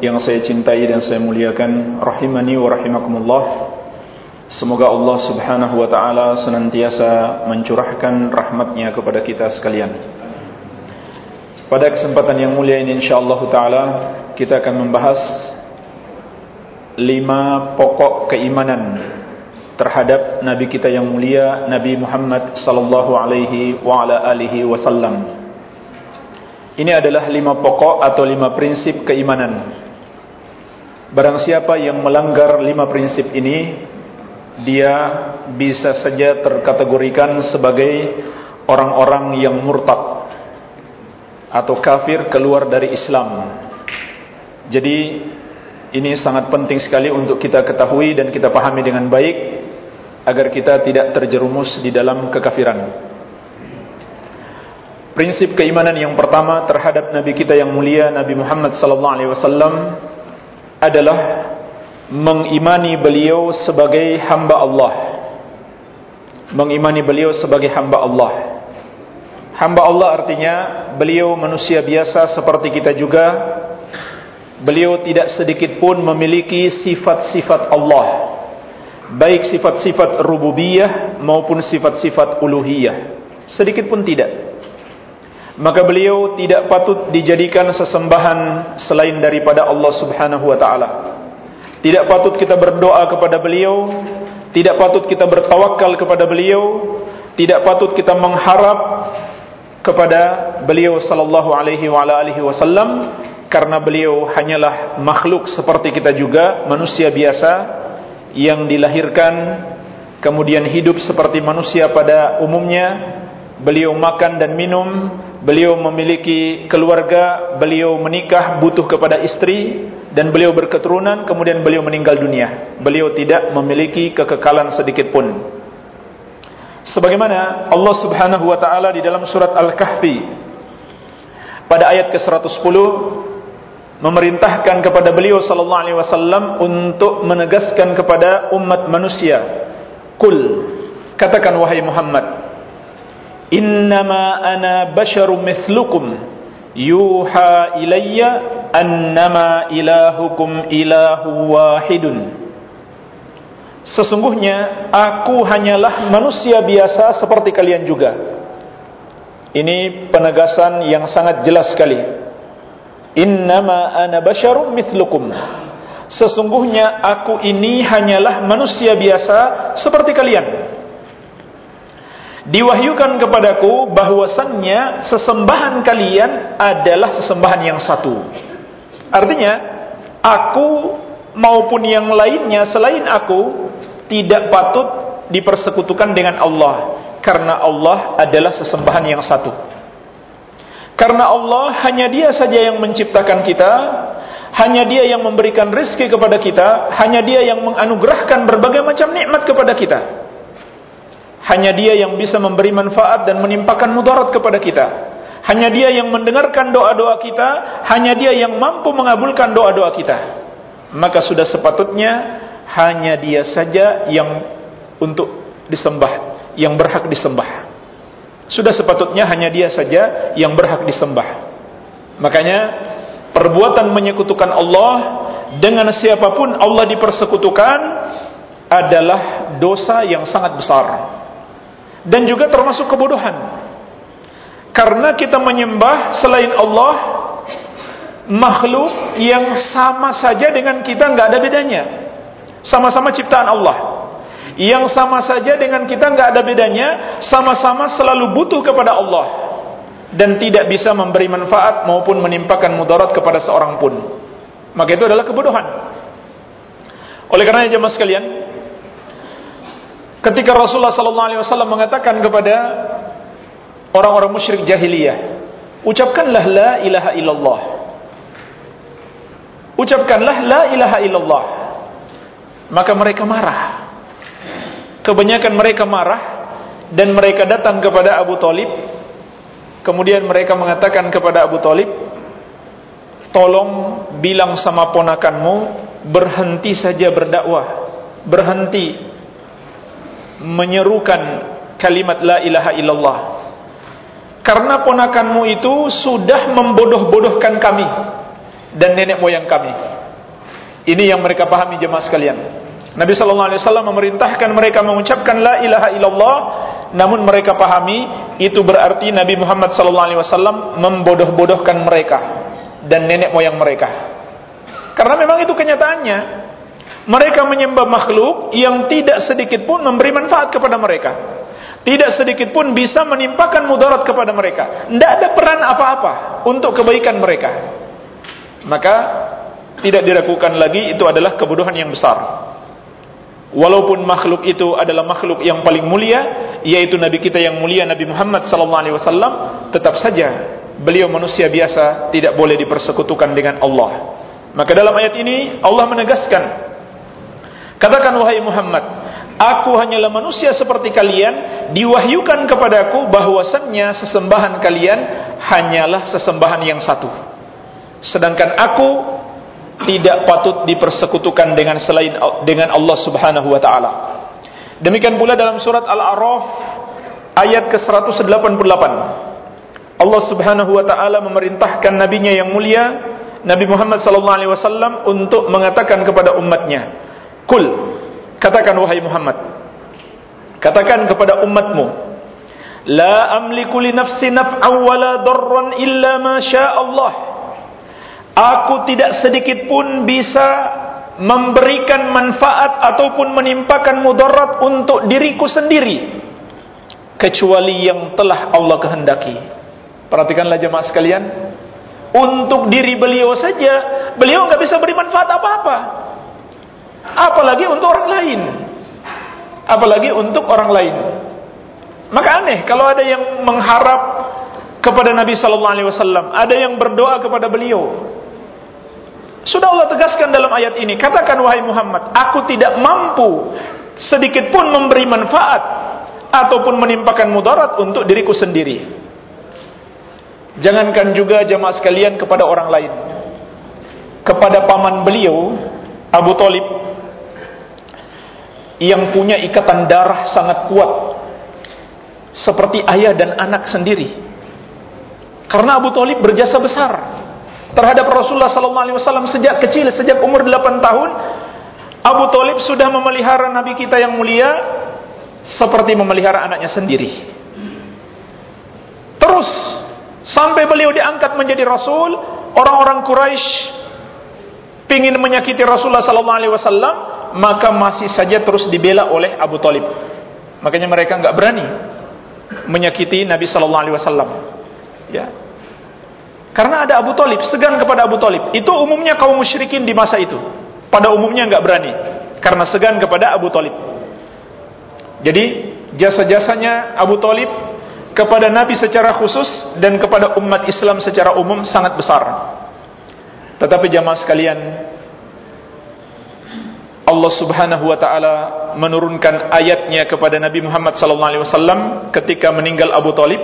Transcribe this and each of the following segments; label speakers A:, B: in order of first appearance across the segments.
A: yang saya cintai dan saya muliakan rahimani wa rahimakumullah. Semoga Allah Subhanahu wa taala senantiasa mencurahkan rahmatnya kepada kita sekalian. Pada kesempatan yang mulia ini insyaallah taala kita akan membahas lima pokok keimanan terhadap nabi kita yang mulia Nabi Muhammad sallallahu alaihi wa ala alihi wasallam. Ini adalah lima pokok atau lima prinsip keimanan. Barang siapa yang melanggar lima prinsip ini, dia bisa saja terkategorikan sebagai orang-orang yang murtad atau kafir keluar dari Islam. Jadi ini sangat penting sekali untuk kita ketahui dan kita pahami dengan baik agar kita tidak terjerumus di dalam kekafiran. Prinsip keimanan yang pertama terhadap Nabi kita yang mulia Nabi Muhammad sallallahu alaihi wasallam adalah mengimani beliau sebagai hamba Allah. Mengimani beliau sebagai hamba Allah. Hamba Allah artinya beliau manusia biasa seperti kita juga. Beliau tidak sedikit pun memiliki sifat-sifat Allah. Baik sifat-sifat rububiyah maupun sifat-sifat uluhiyah. Sedikit pun tidak maka beliau tidak patut dijadikan sesembahan selain daripada Allah Subhanahu wa taala. Tidak patut kita berdoa kepada beliau, tidak patut kita bertawakal kepada beliau, tidak patut kita mengharap kepada beliau sallallahu alaihi wa alihi wasallam karena beliau hanyalah makhluk seperti kita juga, manusia biasa yang dilahirkan kemudian hidup seperti manusia pada umumnya. Beliau makan dan minum beliau memiliki keluarga, beliau menikah butuh kepada istri dan beliau berketurunan kemudian beliau meninggal dunia. Beliau tidak memiliki kekekalan sedikit pun. Sebagaimana Allah Subhanahu wa taala di dalam surat Al-Kahfi pada ayat ke-110 memerintahkan kepada beliau sallallahu alaihi wasallam untuk menegaskan kepada umat manusia, "Kul katakan wahai Muhammad, Innama ana basyarum mithlukum yuha ilayya annama ilahukum ilahu wahidun. Sesungguhnya aku hanyalah manusia biasa seperti kalian juga. Ini penegasan yang sangat jelas sekali. Innama ana basyarum mithlukum Sesungguhnya aku ini hanyalah manusia biasa seperti kalian diwahyukan kepadaku bahwasannya sesembahan kalian adalah sesembahan yang satu. Artinya, aku maupun yang lainnya selain aku tidak patut dipersekutukan dengan Allah karena Allah adalah sesembahan yang satu. Karena Allah hanya Dia saja yang menciptakan kita, hanya Dia yang memberikan rezeki kepada kita, hanya Dia yang menganugerahkan berbagai macam nikmat kepada kita. Hanya dia yang bisa memberi manfaat dan menimpakan mudarat kepada kita. Hanya dia yang mendengarkan doa-doa kita. Hanya dia yang mampu mengabulkan doa-doa kita. Maka sudah sepatutnya hanya dia saja yang untuk disembah. Yang berhak disembah. Sudah sepatutnya hanya dia saja yang berhak disembah. Makanya perbuatan menyekutukan Allah dengan siapa pun Allah dipersekutukan adalah dosa yang sangat besar dan juga termasuk kebodohan. Karena kita menyembah selain Allah makhluk yang sama saja dengan kita nggak ada bedanya. Sama-sama ciptaan Allah. Yang sama saja dengan kita nggak ada bedanya, sama-sama selalu butuh kepada Allah dan tidak bisa memberi manfaat maupun menimpakan mudarat kepada seorang pun. Maka itu adalah kebodohan. Oleh karena jemaah sekalian, Ketika Rasulullah sallallahu alaihi wasallam mengatakan kepada orang-orang musyrik jahiliyah, ucapkanlah la ilaha illallah. Ucapkanlah la ilaha illallah. maka mereka marah. Kebanyakan mereka marah dan mereka datang kepada Abu Talib. Kemudian mereka mengatakan kepada Abu Talib, tolong bilang sama ponakanmu berhenti saja berdakwah, berhenti menyerukan kalimat la ilaha illallah. Karena ponakanmu itu sudah membodoh-bodohkan kami dan nenek moyang kami. Ini yang mereka pahami jemaah sekalian. Nabi sallallahu alaihi wasallam memerintahkan mereka mengucapkan la ilaha illallah namun mereka pahami itu berarti Nabi Muhammad sallallahu alaihi wasallam membodoh-bodohkan mereka dan nenek moyang mereka. Karena memang itu kenyataannya. Mereka menyembah makhluk yang tidak sedikit pun memberi manfaat kepada mereka. Tidak sedikit pun bisa menimpakan mudarat kepada mereka. Tidak ada peran apa-apa untuk kebaikan mereka. Maka tidak diragukan lagi itu adalah kebodohan yang besar. Walaupun makhluk itu adalah makhluk yang paling mulia, yaitu Nabi kita yang mulia Nabi Muhammad SAW, tetap saja beliau manusia biasa tidak boleh dipersekutukan dengan Allah. Maka dalam ayat ini Allah menegaskan, katakan wahai Muhammad, aku hanyalah manusia seperti kalian, diwahyukan kepadaku bahwasannya sesembahan kalian hanyalah sesembahan yang satu. Sedangkan aku tidak patut dipersekutukan dengan selain dengan Allah Subhanahu wa taala. Demikian pula dalam surat Al-A'raf ayat ke-188. Allah Subhanahu wa taala memerintahkan nabinya yang mulia Nabi Muhammad sallallahu alaihi wasallam untuk mengatakan kepada umatnya, "Kul," katakan wahai Muhammad, katakan kepada umatmu, "La amliku li nafsi naf'an wala darran illa ma Allah." Aku tidak sedikit pun bisa memberikan manfaat ataupun menimpakan mudarat untuk diriku sendiri kecuali yang telah Allah kehendaki. Perhatikanlah jemaah sekalian, untuk diri beliau saja beliau nggak bisa beri manfaat apa-apa. Apalagi untuk orang lain. Apalagi untuk orang lain. Maka aneh kalau ada yang mengharap kepada Nabi sallallahu alaihi wasallam, ada yang berdoa kepada beliau. Sudah Allah tegaskan dalam ayat ini, katakan wahai Muhammad, aku tidak mampu sedikit pun memberi manfaat ataupun menimpakan mudarat untuk diriku sendiri. Jangankan juga jamaah sekalian kepada orang lain. Kepada paman beliau, Abu Talib, yang punya ikatan darah sangat kuat, seperti ayah dan anak sendiri. Karena Abu Talib berjasa besar terhadap Rasulullah wasallam sejak kecil, sejak umur 8 tahun. Abu Talib sudah memelihara Nabi kita yang mulia seperti memelihara anaknya sendiri. Terus sampai beliau diangkat menjadi rasul, orang-orang Quraisy ingin menyakiti Rasulullah wasallam, maka masih saja terus dibela oleh Abu Talib. Makanya mereka enggak berani menyakiti Nabi sallallahu alaihi wasallam. Ya, karena ada Abu Talib, segan kepada Abu Talib. Itu umumnya kaum musyrikin di masa itu. Pada umumnya nggak berani. Karena segan kepada Abu Talib. Jadi jasa-jasanya Abu Talib kepada Nabi secara khusus dan kepada umat Islam secara umum sangat besar. Tetapi jamaah sekalian, Allah Subhanahu wa taala menurunkan ayatnya kepada Nabi Muhammad sallallahu alaihi wasallam ketika meninggal Abu Talib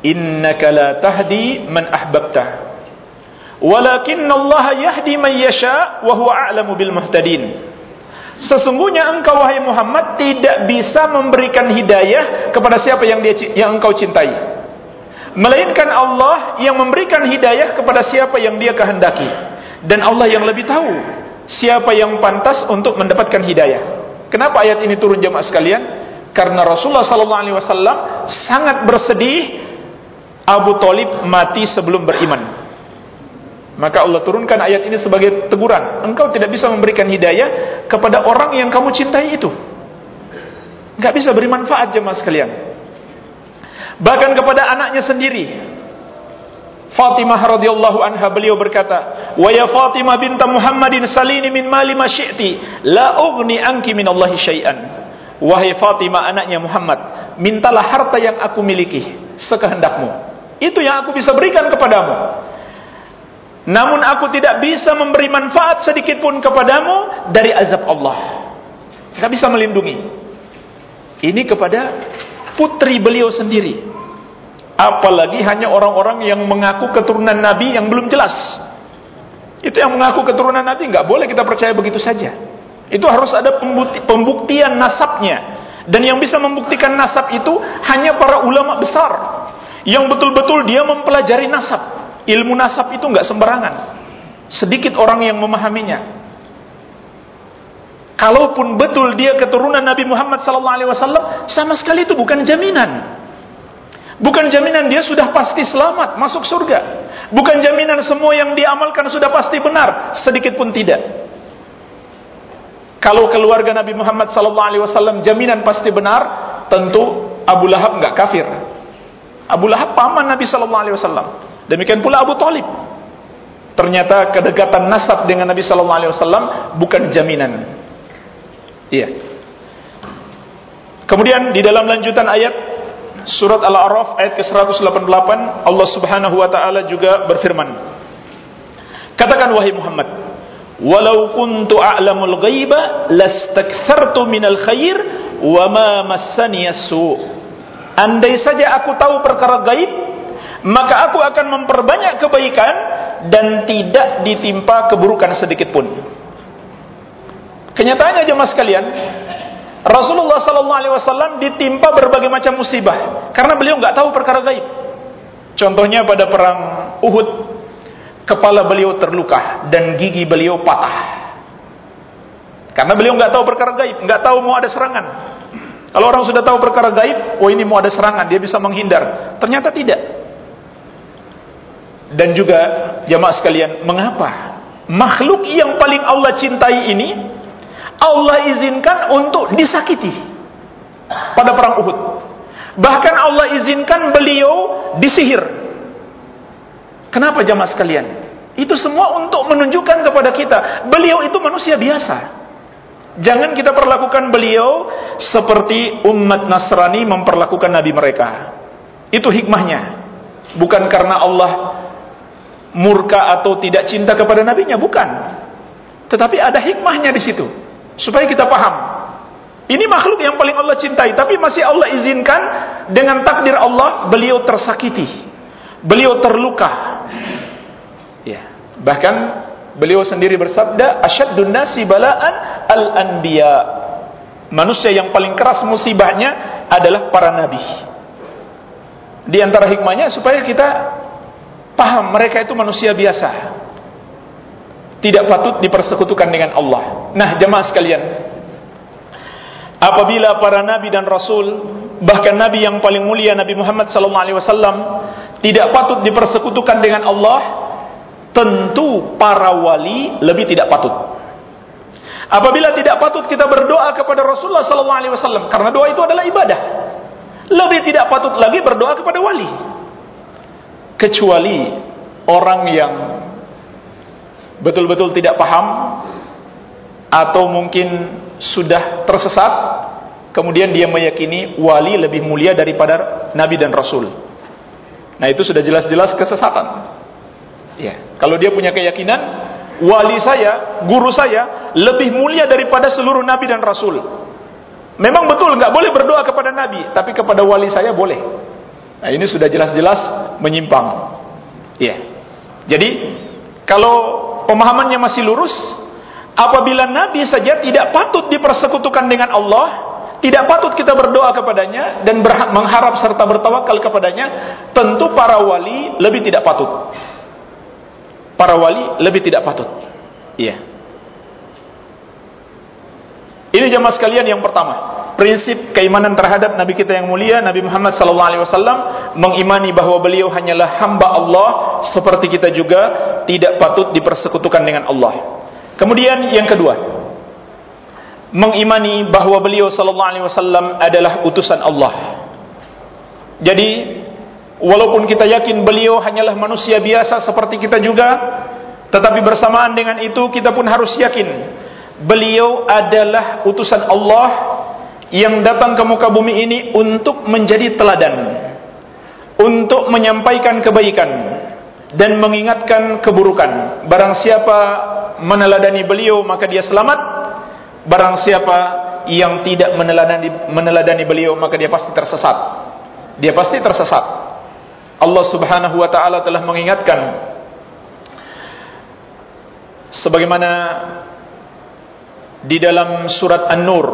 A: innaka la tahdi man ahbabta walakin Allah yahdi man yasha wa huwa a'lamu bil muhtadin. Sesungguhnya engkau wahai Muhammad tidak bisa memberikan hidayah kepada siapa yang dia yang engkau cintai. Melainkan Allah yang memberikan hidayah kepada siapa yang dia kehendaki. Dan Allah yang lebih tahu siapa yang pantas untuk mendapatkan hidayah kenapa ayat ini turun jemaah sekalian karena Rasulullah sallallahu alaihi wasallam sangat bersedih Abu Talib mati sebelum beriman. Maka Allah turunkan ayat ini sebagai teguran. Engkau tidak bisa memberikan hidayah kepada orang yang kamu cintai itu. Enggak bisa beri manfaat jemaah sekalian. Bahkan kepada anaknya sendiri. Fatimah radhiyallahu anha beliau berkata, "Wa ya Fatimah binta Muhammadin salini min mali ma syi'ti, la ughni anki min Allah syai'an." Wahai Fatimah anaknya Muhammad, mintalah harta yang aku miliki sekehendakmu. Itu yang aku bisa berikan kepadamu. Namun aku tidak bisa memberi manfaat sedikit pun kepadamu dari azab Allah. Tidak bisa melindungi. Ini kepada putri beliau sendiri. Apalagi hanya orang-orang yang mengaku keturunan Nabi yang belum jelas. Itu yang mengaku keturunan Nabi nggak boleh kita percaya begitu saja. Itu harus ada pembuktian nasabnya. Dan yang bisa membuktikan nasab itu hanya para ulama besar yang betul-betul dia mempelajari nasab. Ilmu nasab itu nggak sembarangan. Sedikit orang yang memahaminya. Kalaupun betul dia keturunan Nabi Muhammad SAW, sama sekali itu bukan jaminan. Bukan jaminan dia sudah pasti selamat masuk surga. Bukan jaminan semua yang diamalkan sudah pasti benar, sedikit pun tidak. Kalau keluarga Nabi Muhammad SAW jaminan pasti benar, tentu Abu Lahab nggak kafir. Abu Lahab paman Nabi SAW. Demikian pula Abu Talib. Ternyata kedekatan nasab dengan Nabi Sallallahu Alaihi Wasallam bukan jaminan. Iya. Kemudian di dalam lanjutan ayat surat Al-A'raf ayat ke-188 Allah Subhanahu wa taala juga berfirman. Katakan wahai Muhammad, walau kuntu a'lamul ghaiba lastakthartu minal khair wa ma massani su Andai saja aku tahu perkara gaib, maka aku akan memperbanyak kebaikan dan tidak ditimpa keburukan sedikit pun. Kenyataannya jemaah sekalian, Rasulullah sallallahu alaihi wasallam ditimpa berbagai macam musibah karena beliau nggak tahu perkara gaib. Contohnya pada perang Uhud, kepala beliau terluka dan gigi beliau patah. Karena beliau nggak tahu perkara gaib, nggak tahu mau ada serangan. Kalau orang sudah tahu perkara gaib, oh ini mau ada serangan, dia bisa menghindar. Ternyata tidak. Dan juga jamaah sekalian, mengapa makhluk yang paling Allah cintai ini Allah izinkan untuk disakiti pada perang Uhud. Bahkan Allah izinkan beliau disihir. Kenapa jamaah sekalian? Itu semua untuk menunjukkan kepada kita, beliau itu manusia biasa. Jangan kita perlakukan beliau seperti umat Nasrani memperlakukan nabi mereka. Itu hikmahnya. Bukan karena Allah murka atau tidak cinta kepada nabinya, bukan. Tetapi ada hikmahnya di situ supaya kita paham. Ini makhluk yang paling Allah cintai, tapi masih Allah izinkan dengan takdir Allah beliau tersakiti, beliau terluka. Ya, bahkan beliau sendiri bersabda, "Asyaddun nasi bala'an al-anbiya." Manusia yang paling keras musibahnya adalah para nabi. Di antara hikmahnya supaya kita Paham mereka itu manusia biasa. Tidak patut dipersekutukan dengan Allah. Nah, jemaah sekalian. Apabila para nabi dan rasul, bahkan nabi yang paling mulia Nabi Muhammad SAW tidak patut dipersekutukan dengan Allah, tentu para wali lebih tidak patut. Apabila tidak patut kita berdoa kepada Rasulullah SAW karena doa itu adalah ibadah. Lebih tidak patut lagi berdoa kepada wali kecuali orang yang betul-betul tidak paham atau mungkin sudah tersesat kemudian dia meyakini wali lebih mulia daripada nabi dan rasul. Nah itu sudah jelas-jelas kesesatan. Ya. Kalau dia punya keyakinan wali saya guru saya lebih mulia daripada seluruh nabi dan rasul. Memang betul nggak boleh berdoa kepada nabi tapi kepada wali saya boleh. Nah, ini sudah jelas-jelas menyimpang. Iya. Jadi, kalau pemahamannya masih lurus, apabila Nabi saja tidak patut dipersekutukan dengan Allah, tidak patut kita berdoa kepadanya dan mengharap serta bertawakal kepadanya, tentu para wali lebih tidak patut. Para wali lebih tidak patut. Iya. Ini jamaah sekalian yang pertama prinsip keimanan terhadap Nabi kita yang mulia Nabi Muhammad wasallam mengimani bahwa beliau hanyalah hamba Allah seperti kita juga tidak patut dipersekutukan dengan Allah. Kemudian yang kedua, mengimani bahwa beliau wasallam adalah utusan Allah. Jadi walaupun kita yakin beliau hanyalah manusia biasa seperti kita juga, tetapi bersamaan dengan itu kita pun harus yakin beliau adalah utusan Allah yang datang ke muka bumi ini untuk menjadi teladan untuk menyampaikan kebaikan dan mengingatkan keburukan. Barang siapa meneladani beliau maka dia selamat. Barang siapa yang tidak meneladani meneladani beliau maka dia pasti tersesat. Dia pasti tersesat. Allah Subhanahu wa taala telah mengingatkan sebagaimana di dalam surat An-Nur,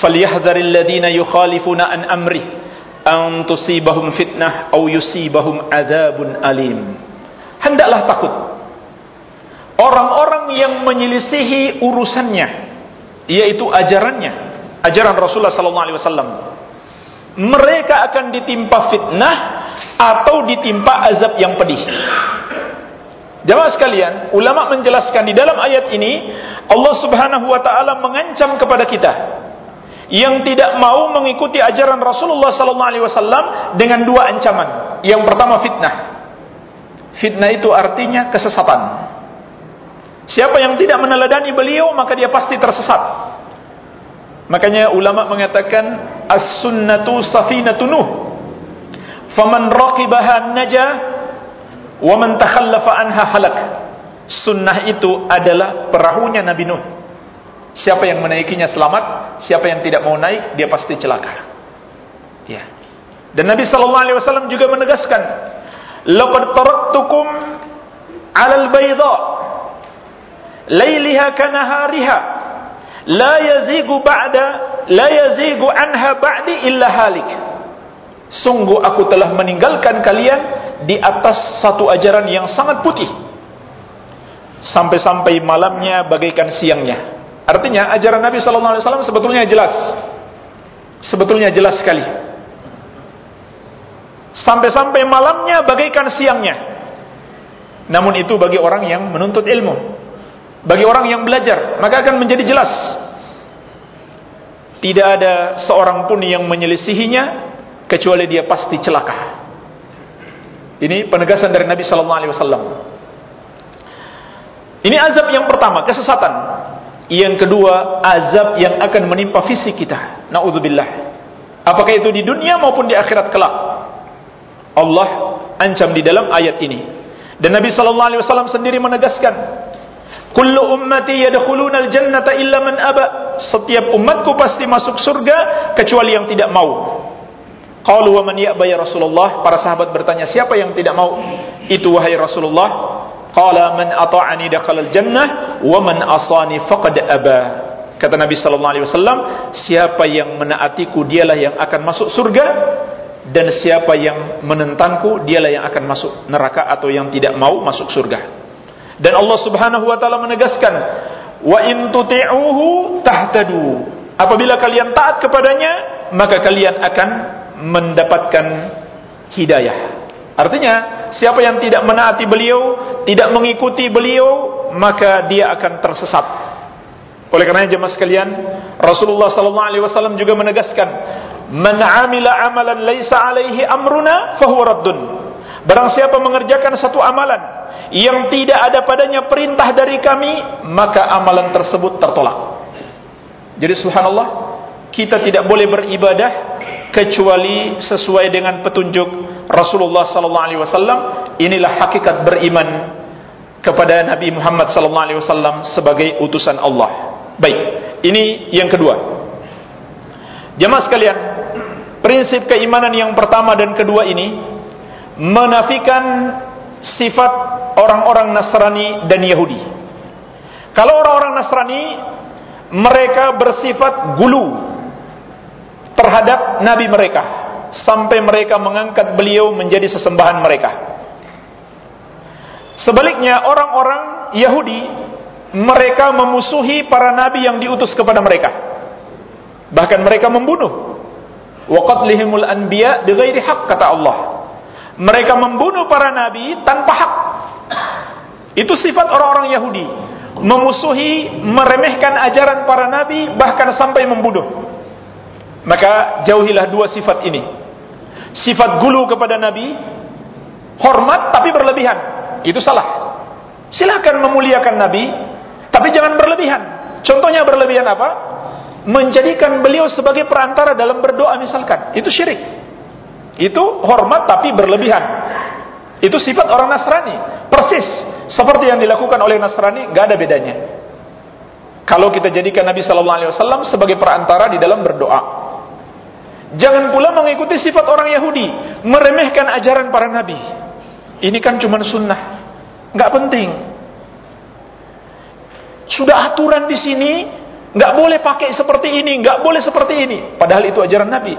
A: "Falyahdharil ladzina yukhalifuna an amri an tusibahum fitnah aw yusibahum adzabun alim." Hendaklah takut orang-orang yang menyelisihi urusannya, yaitu ajarannya, ajaran Rasulullah sallallahu alaihi wasallam. Mereka akan ditimpa fitnah atau ditimpa azab yang pedih. Jamaah sekalian, ulama menjelaskan di dalam ayat ini Allah Subhanahu wa taala mengancam kepada kita yang tidak mau mengikuti ajaran Rasulullah sallallahu alaihi wasallam dengan dua ancaman. Yang pertama fitnah. Fitnah itu artinya kesesatan. Siapa yang tidak meneladani beliau maka dia pasti tersesat. Makanya ulama mengatakan as-sunnatu safinatun nuh. Faman raqibaha najah Wa man takhallafa anha halak. Sunnah itu adalah perahunya Nabi Nuh. Siapa yang menaikinya selamat, siapa yang tidak mau naik dia pasti celaka. Ya. Dan Nabi sallallahu alaihi wasallam juga menegaskan, "Laqad taraktukum 'alal bayda lailiha kanahariha la yazigu ba'da la yazigu anha ba'di illa halik." Sungguh aku telah meninggalkan kalian di atas satu ajaran yang sangat putih. Sampai-sampai malamnya bagaikan siangnya. Artinya ajaran Nabi sallallahu alaihi wasallam sebetulnya jelas. Sebetulnya jelas sekali. Sampai-sampai malamnya bagaikan siangnya. Namun itu bagi orang yang menuntut ilmu. Bagi orang yang belajar, maka akan menjadi jelas. Tidak ada seorang pun yang menyelisihinya kecuali dia pasti celaka. Ini penegasan dari Nabi sallallahu alaihi wasallam. Ini azab yang pertama, kesesatan. Yang kedua, azab yang akan menimpa fisik kita. Nauzubillah. Apakah itu di dunia maupun di akhirat kelak? Allah ancam di dalam ayat ini. Dan Nabi sallallahu alaihi wasallam sendiri menegaskan, "Kullu ummati yadkhuluna al-jannata illa man aba." Setiap umatku pasti masuk surga kecuali yang tidak mau. Qalu wa man ya'ba ya Rasulullah? Para sahabat bertanya, siapa yang tidak mau itu wahai Rasulullah? Qala man ata'ani dakhala al-jannah wa man asani faqad aba. Kata Nabi sallallahu alaihi wasallam, siapa yang menaatiku dialah yang akan masuk surga dan siapa yang menentangku dialah yang akan masuk neraka atau yang tidak mau masuk surga. Dan Allah Subhanahu wa taala menegaskan, wa in tuti'uhu tahtadu. Apabila kalian taat kepadanya, maka kalian akan mendapatkan hidayah. Artinya, siapa yang tidak menaati beliau, tidak mengikuti beliau, maka dia akan tersesat. Oleh karena jemaah sekalian, Rasulullah sallallahu alaihi wasallam juga menegaskan, "Man 'amila 'amalan laisa 'alaihi amruna fahuwa raddun." Barang siapa mengerjakan satu amalan yang tidak ada padanya perintah dari kami, maka amalan tersebut tertolak. Jadi subhanallah, kita tidak boleh beribadah kecuali sesuai dengan petunjuk Rasulullah sallallahu alaihi wasallam inilah hakikat beriman kepada Nabi Muhammad sallallahu alaihi wasallam sebagai utusan Allah. Baik ini yang kedua. Jemaah sekalian prinsip keimanan yang pertama dan kedua ini menafikan sifat orang-orang Nasrani dan Yahudi. Kalau orang-orang Nasrani mereka bersifat gulu terhadap nabi mereka sampai mereka mengangkat beliau menjadi sesembahan mereka. Sebaliknya orang-orang Yahudi mereka memusuhi para nabi yang diutus kepada mereka. Bahkan mereka membunuh. Wa qatlihimul anbiya bighairi haqq kata Allah. Mereka membunuh para nabi tanpa hak. Itu sifat orang-orang Yahudi. Memusuhi, meremehkan ajaran para nabi bahkan sampai membunuh. Maka jauhilah dua sifat ini. Sifat gulu kepada Nabi, hormat tapi berlebihan. Itu salah. Silakan memuliakan Nabi, tapi jangan berlebihan. Contohnya berlebihan apa? Menjadikan beliau sebagai perantara dalam berdoa misalkan. Itu syirik. Itu hormat tapi berlebihan. Itu sifat orang Nasrani, persis seperti yang dilakukan oleh Nasrani, gak ada bedanya. Kalau kita jadikan Nabi Wasallam sebagai perantara di dalam berdoa, jangan pula mengikuti sifat orang Yahudi, meremehkan ajaran para Nabi. Ini kan cuma sunnah, nggak penting. Sudah aturan di sini, nggak boleh pakai seperti ini, nggak boleh seperti ini. Padahal itu ajaran Nabi.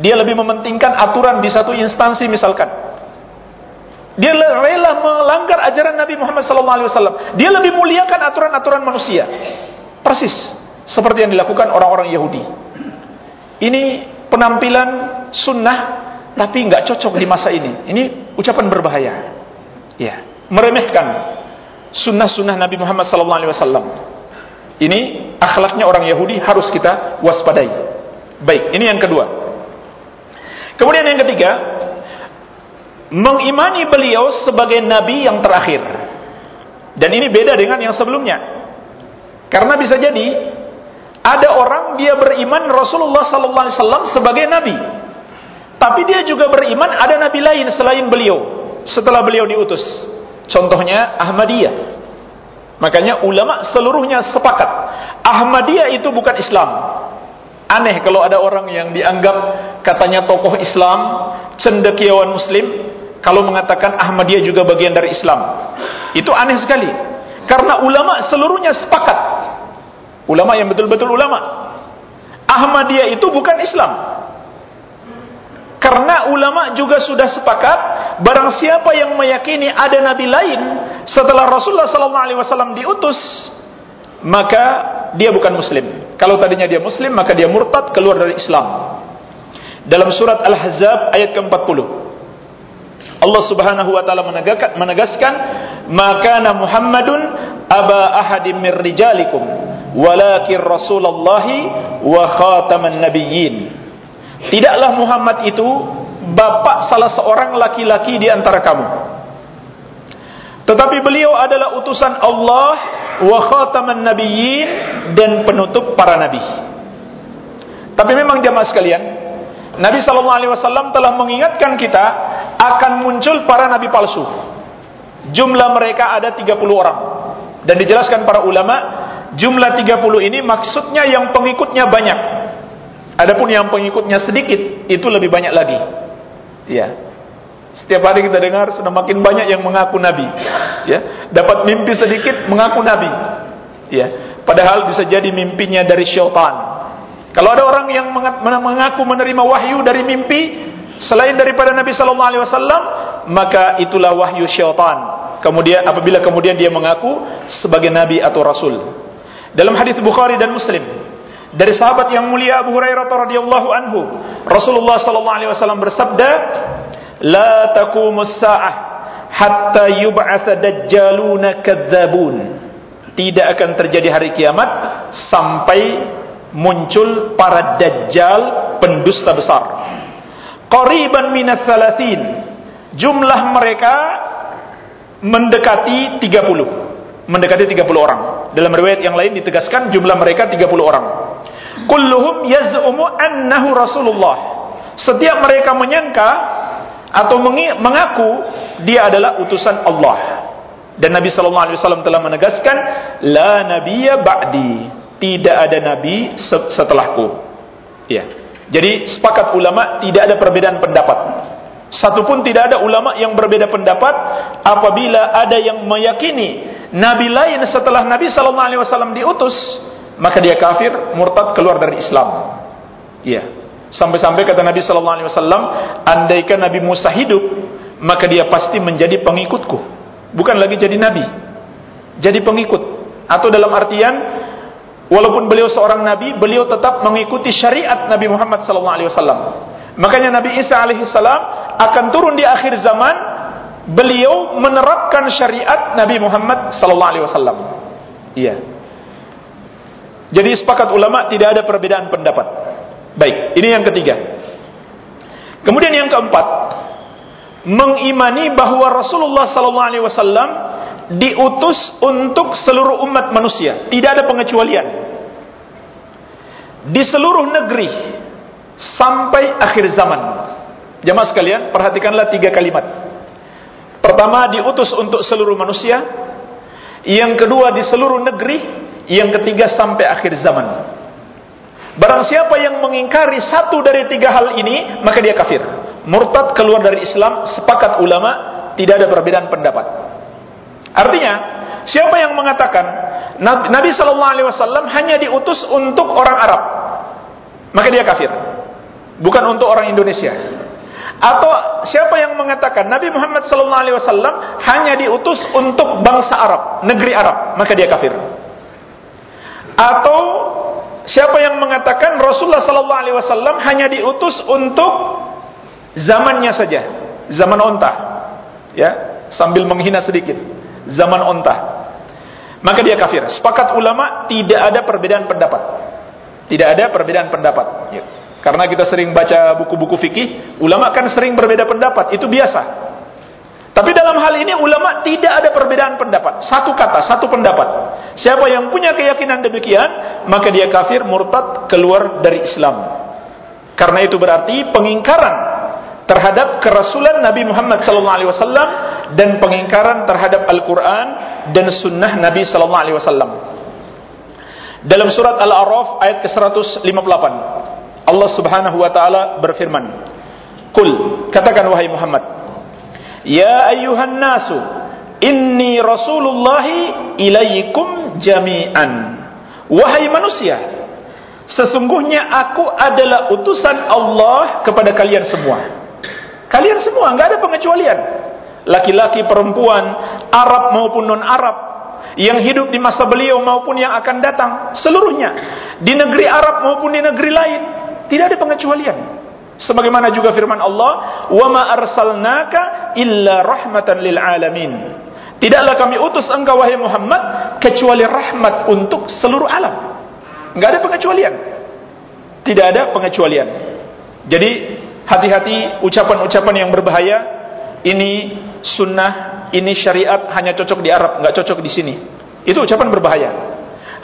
A: Dia lebih mementingkan aturan di satu instansi misalkan. Dia rela melanggar ajaran Nabi Muhammad SAW. Dia lebih muliakan aturan-aturan manusia. Persis seperti yang dilakukan orang-orang Yahudi. Ini penampilan sunnah tapi nggak cocok di masa ini. Ini ucapan berbahaya. Ya, meremehkan sunnah-sunnah Nabi Muhammad SAW. Ini akhlaknya orang Yahudi harus kita waspadai. Baik, ini yang kedua. Kemudian yang ketiga, mengimani beliau sebagai nabi yang terakhir. Dan ini beda dengan yang sebelumnya. Karena bisa jadi ada orang dia beriman Rasulullah sallallahu alaihi wasallam sebagai nabi. Tapi dia juga beriman ada nabi lain selain beliau setelah beliau diutus. Contohnya Ahmadiyah. Makanya ulama seluruhnya sepakat Ahmadiyah itu bukan Islam. Aneh kalau ada orang yang dianggap katanya tokoh Islam, cendekiawan muslim, kalau mengatakan Ahmadiyah juga bagian dari Islam. Itu aneh sekali. Karena ulama seluruhnya sepakat. Ulama yang betul-betul ulama. Ahmadiyah itu bukan Islam. Karena ulama juga sudah sepakat barang siapa yang meyakini ada nabi lain setelah Rasulullah SAW diutus, maka dia bukan muslim. Kalau tadinya dia muslim, maka dia murtad keluar dari Islam. Dalam surat Al-Ahzab ayat ke-40. Allah Subhanahu wa taala menegaskan maka Muhammadun aba ahadim mir rijalikum walakin Rasulullah wa khataman nabiyyin. Tidaklah Muhammad itu bapak salah seorang laki-laki di antara kamu. Tetapi beliau adalah utusan Allah wa khataman nabiyyin dan penutup para nabi. Tapi memang jamaah sekalian Nabi sallallahu alaihi wasallam telah mengingatkan kita akan muncul para nabi palsu. Jumlah mereka ada 30 orang. Dan dijelaskan para ulama, jumlah 30 ini maksudnya yang pengikutnya banyak. Adapun yang pengikutnya sedikit, itu lebih banyak lagi. Ya. Setiap hari kita dengar sudah makin banyak yang mengaku nabi. Ya, dapat mimpi sedikit mengaku nabi. Ya, padahal bisa jadi mimpinya dari syaitan. Kalau ada orang yang mengaku menerima wahyu dari mimpi, selain daripada Nabi sallallahu alaihi wasallam maka itulah wahyu syaitan. Kemudian apabila kemudian dia mengaku sebagai nabi atau rasul. Dalam hadis Bukhari dan Muslim dari sahabat yang mulia Abu Hurairah radhiyallahu anhu Rasulullah sallallahu alaihi wasallam bersabda la taqumus saah hatta yub'atsa dajjaluna kadzabun. Tidak akan terjadi hari kiamat sampai muncul para dajjal pendusta besar qariban minas salasin. Jumlah mereka mendekati 30 mendekati 30 orang. Dalam riwayat yang lain ditegaskan jumlah mereka 30 orang. Kulluhum yaz'umu annahu rasulullah. Setiap mereka menyangka atau mengaku dia adalah utusan Allah. Dan Nabi sallallahu alaihi wasallam telah menegaskan la nabiyya ba'di. Tidak ada nabi setelahku. Ya jadi sepakat ulama tidak ada perbedaan pendapat. Satupun tidak ada ulama yang berbeda pendapat apabila ada yang meyakini nabi lain setelah Nabi sallallahu alaihi wasallam diutus, maka dia kafir, murtad keluar dari Islam. Iya. Sampai-sampai kata Nabi sallallahu alaihi wasallam, andaikan Nabi Musa hidup, maka dia pasti menjadi pengikutku. Bukan lagi jadi nabi. Jadi pengikut atau dalam artian Walaupun beliau seorang nabi, beliau tetap mengikuti syariat Nabi Muhammad SAW. Makanya Nabi Isa alaihissalam akan turun di akhir zaman, beliau menerapkan syariat Nabi Muhammad SAW. Iya. Jadi sepakat ulama tidak ada perbedaan pendapat. Baik, ini yang ketiga. Kemudian yang keempat, mengimani bahwa Rasulullah SAW diutus untuk seluruh umat manusia, tidak ada pengecualian. Di seluruh negeri sampai akhir zaman. Jamaah sekalian, perhatikanlah tiga kalimat. Pertama diutus untuk seluruh manusia, yang kedua di seluruh negeri, yang ketiga sampai akhir zaman. Barang siapa yang mengingkari satu dari tiga hal ini, maka dia kafir. Murtad keluar dari Islam, sepakat ulama, tidak ada perbedaan pendapat. Artinya, siapa yang mengatakan Nabi Shallallahu Alaihi Wasallam hanya diutus untuk orang Arab, maka dia kafir, bukan untuk orang Indonesia. Atau siapa yang mengatakan Nabi Muhammad sallallahu alaihi wasallam hanya diutus untuk bangsa Arab, negeri Arab, maka dia kafir. Atau siapa yang mengatakan Rasulullah sallallahu alaihi wasallam hanya diutus untuk zamannya saja, zaman onta. Ya, sambil menghina sedikit. Zaman onta. Maka dia kafir. Sepakat ulama tidak ada perbedaan pendapat. Tidak ada perbedaan pendapat. Ya. Karena kita sering baca buku-buku fikih, ulama kan sering berbeda pendapat, itu biasa. Tapi dalam hal ini ulama tidak ada perbedaan pendapat. Satu kata, satu pendapat. Siapa yang punya keyakinan demikian, maka dia kafir, murtad, keluar dari Islam. Karena itu berarti pengingkaran terhadap kerasulan Nabi Muhammad SAW dan pengingkaran terhadap Al-Quran dan Sunnah Nabi SAW. Dalam surat Al-A'raf ayat ke-158. Allah Subhanahu wa taala berfirman, "Qul," katakan wahai Muhammad, "Ya ayyuhan nasu, inni rasulullahi ilaikum jami'an." Wahai manusia, sesungguhnya aku adalah utusan Allah kepada kalian semua. Kalian semua, enggak ada pengecualian. Laki-laki, perempuan, Arab maupun non-Arab, yang hidup di masa beliau maupun yang akan datang seluruhnya di negeri Arab maupun di negeri lain tidak ada pengecualian. Sebagaimana juga firman Allah, "Wa ma arsalnaka illa rahmatan lil alamin." Tidaklah kami utus engkau wahai Muhammad kecuali rahmat untuk seluruh alam. Enggak ada pengecualian. Tidak ada pengecualian. Jadi hati-hati ucapan-ucapan yang berbahaya. Ini sunnah, ini syariat hanya cocok di Arab, enggak cocok di sini. Itu ucapan berbahaya.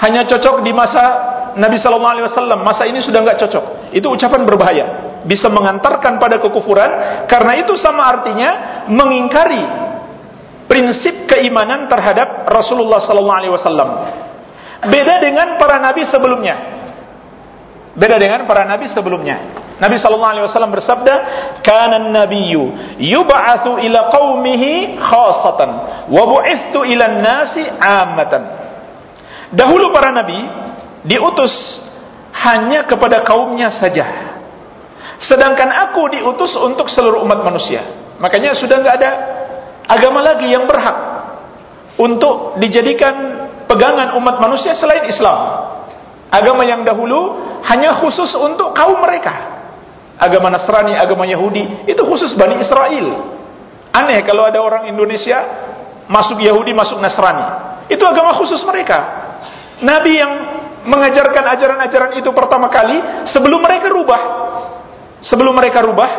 A: Hanya cocok di masa Nabi Sallallahu Alaihi Wasallam masa ini sudah nggak cocok. Itu ucapan berbahaya, bisa mengantarkan pada kekufuran. Karena itu sama artinya mengingkari prinsip keimanan terhadap Rasulullah Sallallahu Alaihi Wasallam. Beda dengan para nabi sebelumnya. Beda dengan para nabi sebelumnya. Nabi sallallahu alaihi wasallam bersabda, "Kana an-nabiyyu yub'atsu ila qaumihi khassatan wa bu'itsu ila an-nasi 'ammatan." Dahulu para nabi diutus hanya kepada kaumnya saja. Sedangkan aku diutus untuk seluruh umat manusia. Makanya sudah nggak ada agama lagi yang berhak untuk dijadikan pegangan umat manusia selain Islam. Agama yang dahulu hanya khusus untuk kaum mereka. Agama Nasrani, agama Yahudi itu khusus Bani Israel. Aneh kalau ada orang Indonesia masuk Yahudi, masuk Nasrani. Itu agama khusus mereka. Nabi yang mengajarkan ajaran-ajaran itu pertama kali sebelum mereka rubah. Sebelum mereka rubah,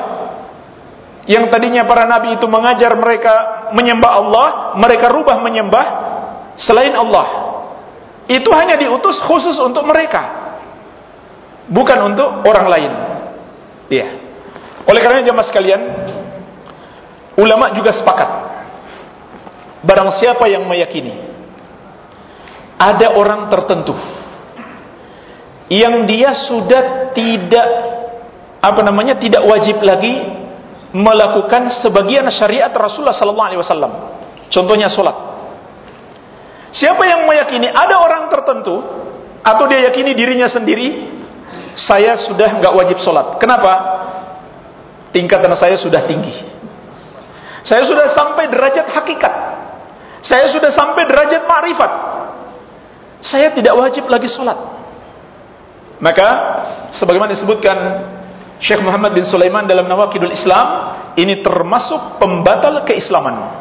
A: yang tadinya para nabi itu mengajar mereka menyembah Allah, mereka rubah menyembah selain Allah. Itu hanya diutus khusus untuk mereka. Bukan untuk orang lain. Iya. Oleh karena jemaah sekalian, ulama juga sepakat. Barang siapa yang meyakini ada orang tertentu yang dia sudah tidak apa namanya tidak wajib lagi melakukan sebagian syariat Rasulullah sallallahu alaihi wasallam. Contohnya salat. Siapa yang meyakini ada orang tertentu atau dia yakini dirinya sendiri saya sudah nggak wajib salat. Kenapa? Tingkatan saya sudah tinggi. Saya sudah sampai derajat hakikat. Saya sudah sampai derajat ma'rifat. Saya tidak wajib lagi salat. Maka sebagaimana disebutkan Syekh Muhammad bin Sulaiman dalam Nawakidul Islam, ini termasuk pembatal keislaman.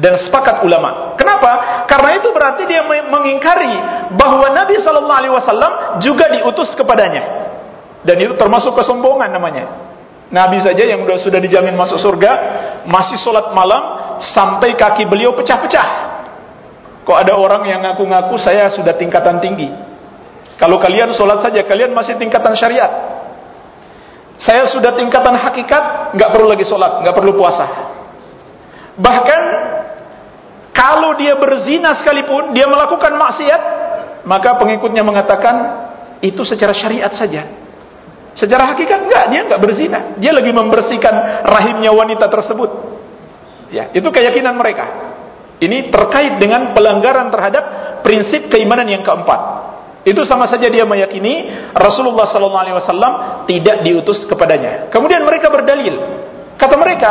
A: Dan sepakat ulama. Kenapa? Karena itu berarti dia mengingkari bahwa Nabi Shallallahu Alaihi Wasallam juga diutus kepadanya. Dan itu termasuk kesombongan namanya. Nabi saja yang sudah dijamin masuk surga masih sholat malam sampai kaki beliau pecah-pecah. Kok ada orang yang ngaku-ngaku saya sudah tingkatan tinggi? Kalau kalian sholat saja, kalian masih tingkatan syariat. Saya sudah tingkatan hakikat, nggak perlu lagi sholat, nggak perlu puasa. Bahkan kalau dia berzina sekalipun, dia melakukan maksiat, maka pengikutnya mengatakan itu secara syariat saja. Secara hakikat enggak, dia enggak berzina. Dia lagi membersihkan rahimnya wanita tersebut. Ya, itu keyakinan mereka. Ini terkait dengan pelanggaran terhadap prinsip keimanan yang keempat. Itu sama saja dia meyakini Rasulullah wasallam tidak diutus kepadanya. Kemudian mereka berdalil. Kata mereka,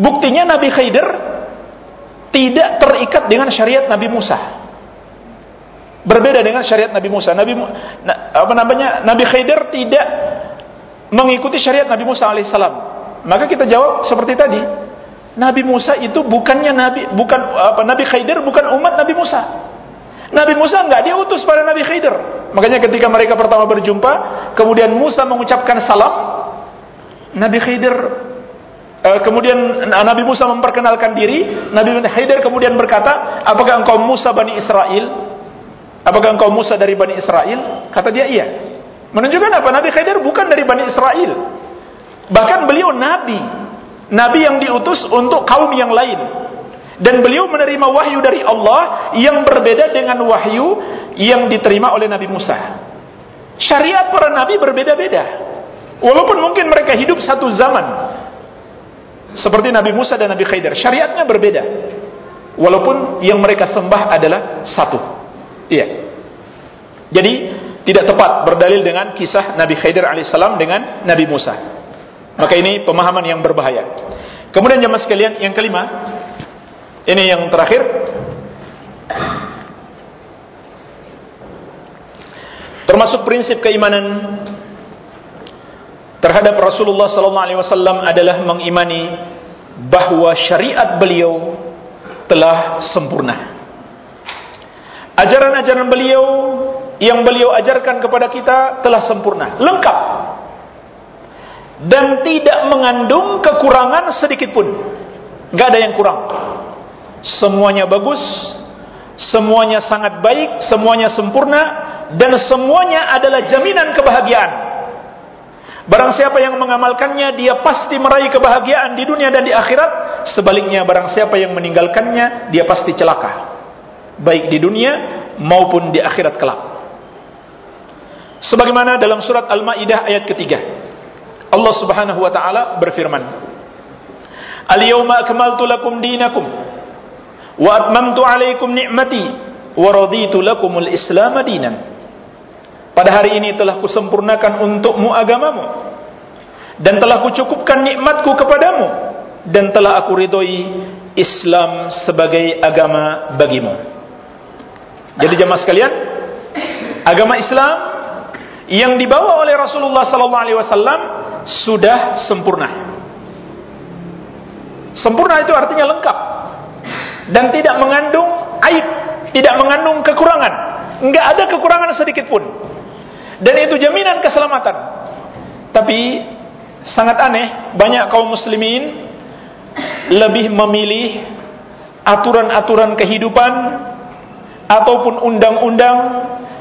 A: buktinya Nabi Khidir tidak terikat dengan syariat Nabi Musa. Berbeda dengan syariat Nabi Musa. Nabi apa namanya? Nabi Khidir tidak mengikuti syariat Nabi Musa alaihissalam. Maka kita jawab seperti tadi. Nabi Musa itu bukannya nabi bukan apa Nabi Khidir bukan umat Nabi Musa. Nabi Musa enggak dia utus pada Nabi Khidir. Makanya ketika mereka pertama berjumpa, kemudian Musa mengucapkan salam, Nabi Khidir kemudian Nabi Musa memperkenalkan diri, Nabi Khidir kemudian berkata, "Apakah engkau Musa Bani Israel? Apakah engkau Musa dari Bani Israel?" Kata dia, "Iya." Menunjukkan apa? Nabi Khidir bukan dari Bani Israel. Bahkan beliau nabi Nabi yang diutus untuk kaum yang lain. Dan beliau menerima wahyu dari Allah yang berbeda dengan wahyu yang diterima oleh Nabi Musa. Syariat para nabi berbeda-beda. Walaupun mungkin mereka hidup satu zaman. Seperti Nabi Musa dan Nabi Khidir. Syariatnya berbeda. Walaupun yang mereka sembah adalah satu. Iya. Jadi tidak tepat berdalil dengan kisah Nabi Khidir alaihissalam dengan Nabi Musa. Maka ini pemahaman yang berbahaya. Kemudian jemaah sekalian, yang kelima, ini yang terakhir. Termasuk prinsip keimanan terhadap Rasulullah sallallahu alaihi wasallam adalah mengimani bahwa syariat beliau telah sempurna. Ajaran-ajaran beliau yang beliau ajarkan kepada kita telah sempurna, lengkap dan tidak mengandung kekurangan sedikit pun. Gak ada yang kurang. Semuanya bagus, semuanya sangat baik, semuanya sempurna, dan semuanya adalah jaminan kebahagiaan. Barang siapa yang mengamalkannya, dia pasti meraih kebahagiaan di dunia dan di akhirat. Sebaliknya, barang siapa yang meninggalkannya, dia pasti celaka. Baik di dunia maupun di akhirat kelak. Sebagaimana dalam surat Al-Maidah ayat ketiga. Allah Subhanahu wa taala berfirman Al-yawma akmaltu lakum dinakum wa atmamtu alaikum ni'mati wa raditu lakumul Islam dinan Pada hari ini telah kusempurnakan untukmu agamamu dan telah kucukupkan nikmatku kepadamu dan telah aku ridhoi Islam sebagai agama bagimu. Jadi jemaah sekalian, agama Islam yang dibawa oleh Rasulullah wasallam sudah sempurna. Sempurna itu artinya lengkap dan tidak mengandung aib, tidak mengandung kekurangan. Enggak ada kekurangan sedikit pun. Dan itu jaminan keselamatan. Tapi sangat aneh, banyak kaum muslimin lebih memilih aturan-aturan kehidupan ataupun undang-undang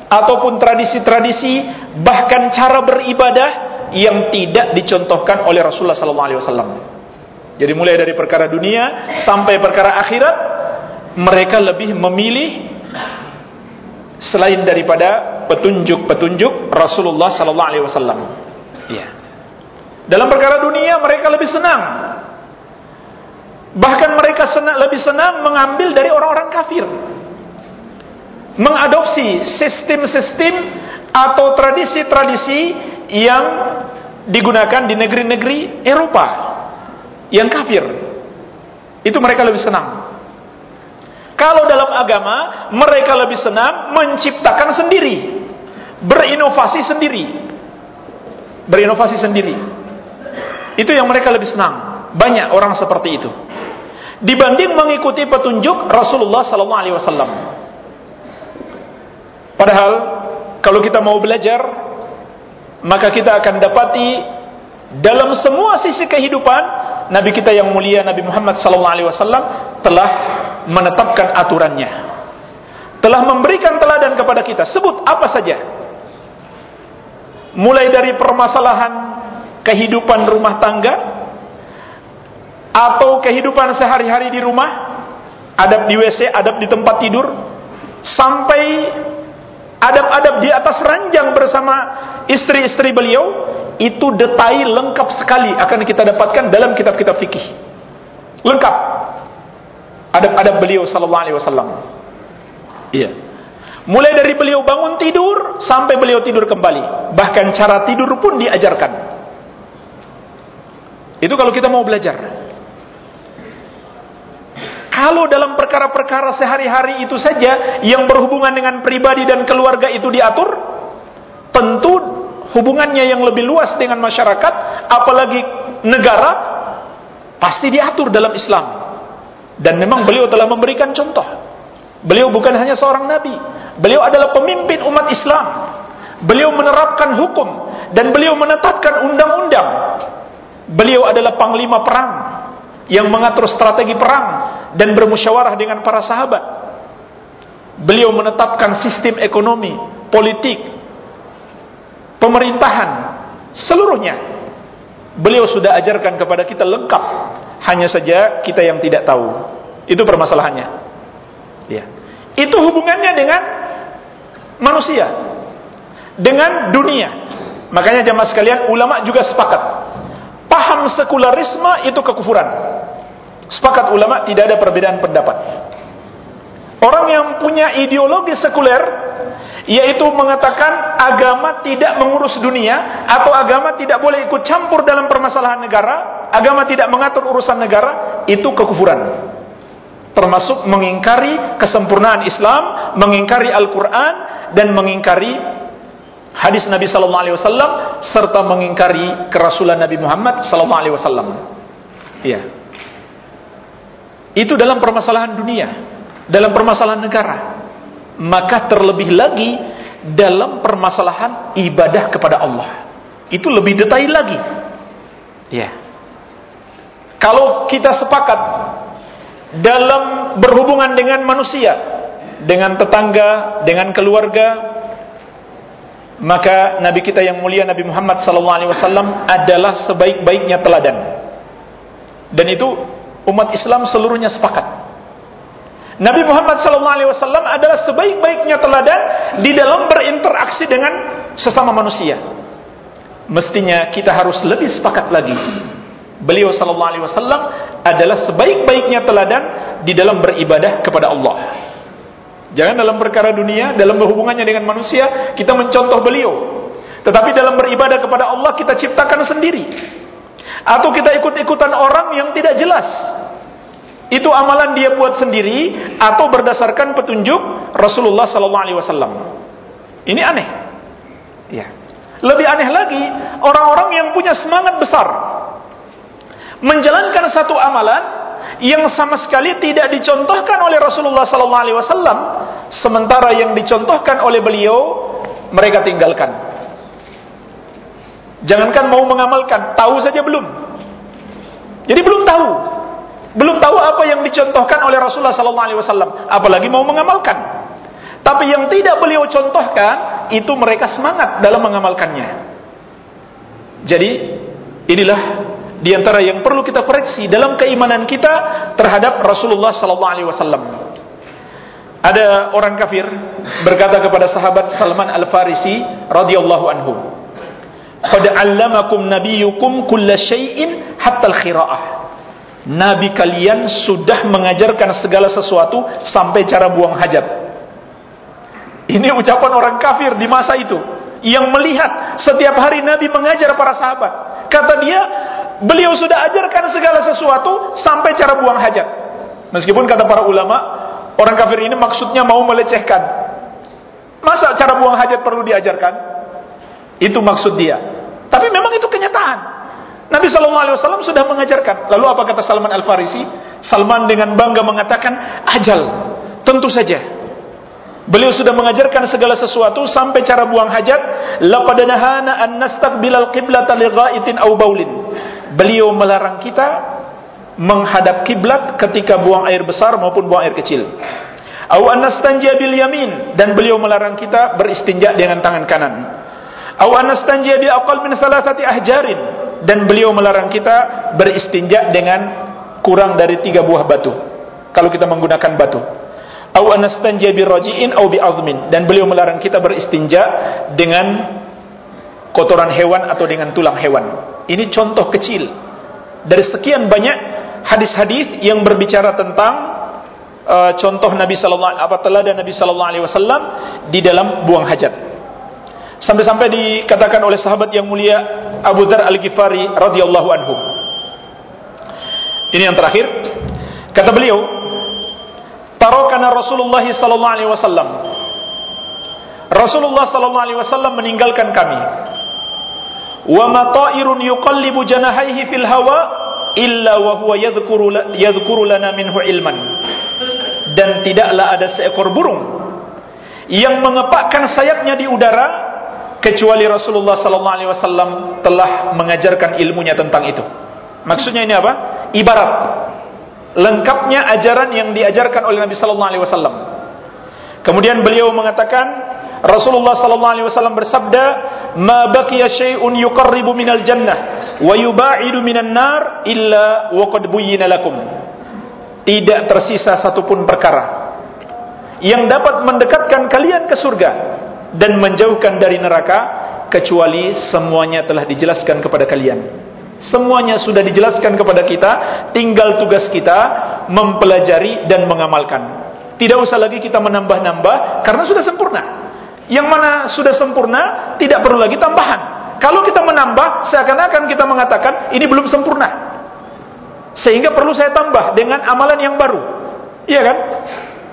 A: ataupun tradisi-tradisi bahkan cara beribadah yang tidak dicontohkan oleh Rasulullah sallallahu alaihi wasallam. Jadi mulai dari perkara dunia sampai perkara akhirat mereka lebih memilih selain daripada petunjuk-petunjuk Rasulullah sallallahu alaihi wasallam. Ya. Dalam perkara dunia mereka lebih senang. Bahkan mereka senang, lebih senang mengambil dari orang-orang kafir. Mengadopsi sistem-sistem atau tradisi-tradisi yang digunakan di negeri-negeri Eropa yang kafir. Itu mereka lebih senang. Kalau dalam agama, mereka lebih senang menciptakan sendiri, berinovasi sendiri. Berinovasi sendiri. Itu yang mereka lebih senang. Banyak orang seperti itu. Dibanding mengikuti petunjuk Rasulullah sallallahu alaihi wasallam. Padahal kalau kita mau belajar maka kita akan dapati dalam semua sisi kehidupan Nabi kita yang mulia Nabi Muhammad SAW telah menetapkan aturannya telah memberikan teladan kepada kita sebut apa saja mulai dari permasalahan kehidupan rumah tangga atau kehidupan sehari-hari di rumah, adab di WC, adab di tempat tidur, sampai adab-adab di atas ranjang bersama istri-istri beliau, itu detail lengkap sekali akan kita dapatkan dalam kitab-kitab fikih. Lengkap. Adab-adab beliau sallallahu alaihi wasallam. Iya. Mulai dari beliau bangun tidur sampai beliau tidur kembali. Bahkan cara tidur pun diajarkan. Itu kalau kita mau belajar. Kalau dalam perkara-perkara sehari-hari itu saja yang berhubungan dengan pribadi dan keluarga itu diatur, tentu hubungannya yang lebih luas dengan masyarakat, apalagi negara, pasti diatur dalam Islam. Dan memang beliau telah memberikan contoh. Beliau bukan hanya seorang nabi, beliau adalah pemimpin umat Islam. Beliau menerapkan hukum dan beliau menetapkan undang-undang. Beliau adalah panglima perang yang mengatur strategi perang dan bermusyawarah dengan para sahabat. Beliau menetapkan sistem ekonomi, politik, pemerintahan, seluruhnya. Beliau sudah ajarkan kepada kita lengkap. Hanya saja kita yang tidak tahu. Itu permasalahannya. Ya. Itu hubungannya dengan manusia, dengan dunia. Makanya jamaah sekalian, ulama juga sepakat. Paham sekularisme itu kekufuran. Sepakat ulama tidak ada perbedaan pendapat. Orang yang punya ideologi sekuler yaitu mengatakan agama tidak mengurus dunia atau agama tidak boleh ikut campur dalam permasalahan negara, agama tidak mengatur urusan negara, itu kekufuran. Termasuk mengingkari kesempurnaan Islam, mengingkari Al-Qur'an dan mengingkari hadis Nabi sallallahu alaihi wasallam serta mengingkari kerasulan Nabi Muhammad sallallahu alaihi wasallam. Iya. Itu dalam permasalahan dunia, dalam permasalahan negara. Maka terlebih lagi dalam permasalahan ibadah kepada Allah. Itu lebih detail lagi. Ya. Kalau kita sepakat dalam berhubungan dengan manusia, dengan tetangga, dengan keluarga, maka Nabi kita yang mulia Nabi Muhammad SAW adalah sebaik-baiknya teladan. Dan itu umat Islam seluruhnya sepakat. Nabi Muhammad SAW adalah sebaik-baiknya teladan di dalam berinteraksi dengan sesama manusia. Mestinya kita harus lebih sepakat lagi. Beliau Sallallahu Alaihi Wasallam adalah sebaik-baiknya teladan di dalam beribadah kepada Allah. Jangan dalam perkara dunia, dalam berhubungannya dengan manusia, kita mencontoh beliau. Tetapi dalam beribadah kepada Allah kita ciptakan sendiri atau kita ikut-ikutan orang yang tidak jelas. Itu amalan dia buat sendiri atau berdasarkan petunjuk Rasulullah sallallahu alaihi wasallam. Ini aneh. Ya. Lebih aneh lagi, orang-orang yang punya semangat besar menjalankan satu amalan yang sama sekali tidak dicontohkan oleh Rasulullah sallallahu alaihi wasallam, sementara yang dicontohkan oleh beliau mereka tinggalkan. Jangankan mau mengamalkan, tahu saja belum. Jadi belum tahu. Belum tahu apa yang dicontohkan oleh Rasulullah sallallahu alaihi wasallam, apalagi mau mengamalkan. Tapi yang tidak beliau contohkan itu mereka semangat dalam mengamalkannya. Jadi inilah di antara yang perlu kita koreksi dalam keimanan kita terhadap Rasulullah sallallahu alaihi wasallam. Ada orang kafir berkata kepada sahabat Salman Al-Farisi radhiyallahu anhu, Qad 'allamakum nabiyyukum kulla syai'in hatta al-khira'ah. Nabi kalian sudah mengajarkan segala sesuatu sampai cara buang hajat. Ini ucapan orang kafir di masa itu yang melihat setiap hari Nabi mengajar para sahabat. Kata dia, beliau sudah ajarkan segala sesuatu sampai cara buang hajat. Meskipun kata para ulama, orang kafir ini maksudnya mau melecehkan. Masa cara buang hajat perlu diajarkan? Itu maksud dia. Tapi memang itu kenyataan. Nabi Shallallahu Alaihi Wasallam sudah mengajarkan. Lalu apa kata Salman Al Farisi? Salman dengan bangga mengatakan, ajal, tentu saja. Beliau sudah mengajarkan segala sesuatu sampai cara buang hajat. Laqad nahana an nastaqbilal qiblata li ghaitin aw baulin. Beliau melarang kita menghadap kiblat ketika buang air besar maupun buang air kecil. Aw an nastanja bil yamin dan beliau melarang kita beristinja dengan tangan kanan. Aw anastanjiya bi aqal min thalathati ahjarin dan beliau melarang kita beristinja dengan kurang dari tiga buah batu. Kalau kita menggunakan batu. Au anastanja bi raji'in au bi azmin dan beliau melarang kita beristinja dengan kotoran hewan atau dengan tulang hewan. Ini contoh kecil dari sekian banyak hadis-hadis yang berbicara tentang uh, contoh Nabi sallallahu apa teladan Nabi sallallahu alaihi wasallam di dalam buang hajat. Sampai-sampai dikatakan oleh sahabat yang mulia Abu Dzar Al-Ghifari radhiyallahu anhu. Ini yang terakhir. Kata beliau, "Tarakana Rasulullah sallallahu alaihi wasallam." Rasulullah sallallahu alaihi wasallam meninggalkan kami. Wa mata'irun yuqallibu janahaihi fil hawa illa wa huwa yadhkuru yadhkuru lana minhu ilman. Dan tidaklah ada seekor burung yang mengepakkan sayapnya di udara kecuali Rasulullah sallallahu alaihi wasallam telah mengajarkan ilmunya tentang itu. Maksudnya ini apa? Ibarat lengkapnya ajaran yang diajarkan oleh Nabi sallallahu alaihi wasallam. Kemudian beliau mengatakan Rasulullah sallallahu alaihi wasallam bersabda, "Ma baqiya syai'un yuqarribu minal jannah wa yubaidu minan nar illa wa buyyina lakum." Tidak tersisa satupun perkara yang dapat mendekatkan kalian ke surga dan menjauhkan dari neraka kecuali semuanya telah dijelaskan kepada kalian. Semuanya sudah dijelaskan kepada kita, tinggal tugas kita mempelajari dan mengamalkan. Tidak usah lagi kita menambah-nambah karena sudah sempurna. Yang mana sudah sempurna tidak perlu lagi tambahan. Kalau kita menambah seakan-akan kita mengatakan ini belum sempurna. Sehingga perlu saya tambah dengan amalan yang baru. Iya kan?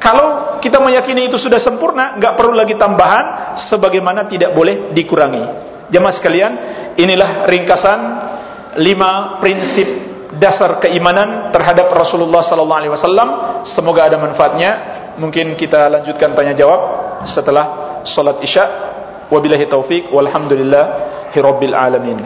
A: Kalau kita meyakini itu sudah sempurna, nggak perlu lagi tambahan, sebagaimana tidak boleh dikurangi. Jemaah sekalian, inilah ringkasan lima prinsip dasar keimanan terhadap Rasulullah sallallahu alaihi wasallam. Semoga ada manfaatnya. Mungkin kita lanjutkan tanya jawab setelah salat Isya. Wabillahi taufik walhamdulillahirabbil alamin.